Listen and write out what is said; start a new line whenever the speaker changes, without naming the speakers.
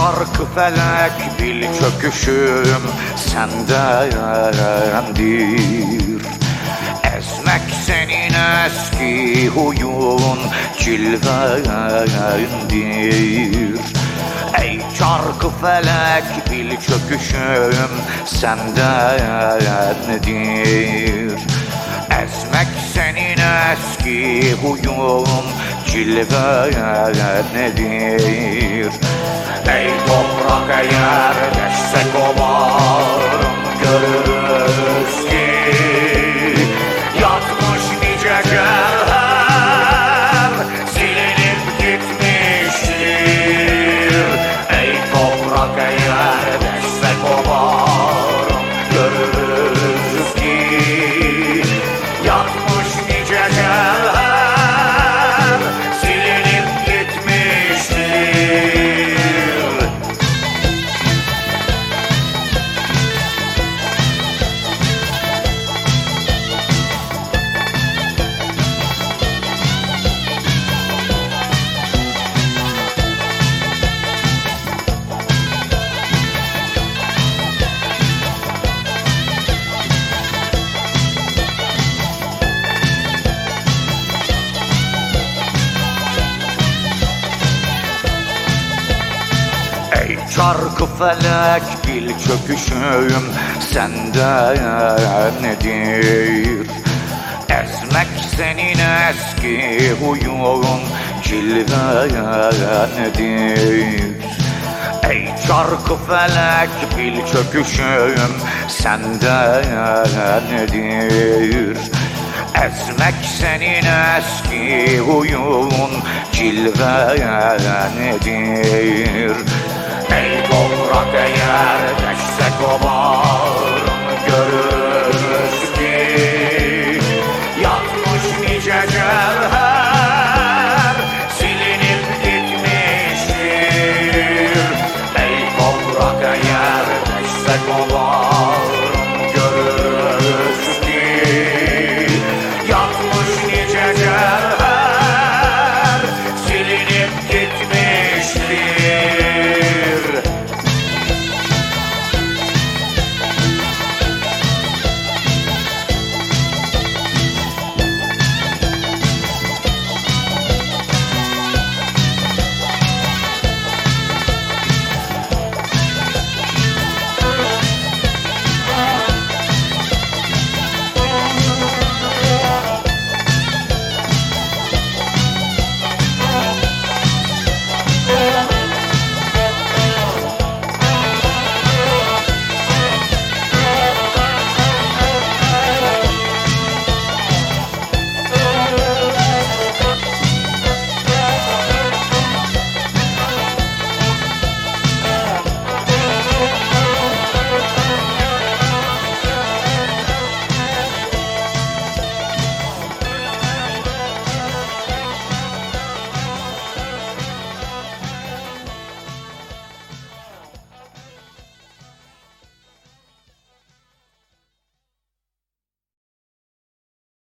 çarkı felek bil çöküşüm sendendir Ezmek senin eski huyun cilvendir Ey çarkı felek bil çöküşüm sendendir Kəsmək sənin əski huyum Cilvə nedir Ey toprak əgər çarkı felek bil çöküşüm senden nedir? Ezmek senin eski huyun cilvenedir Ey çarkı felek bil çöküşüm senden nedir? Ezmek senin eski huyun cilvenedir Egy gomra kenyeret, egy szekomar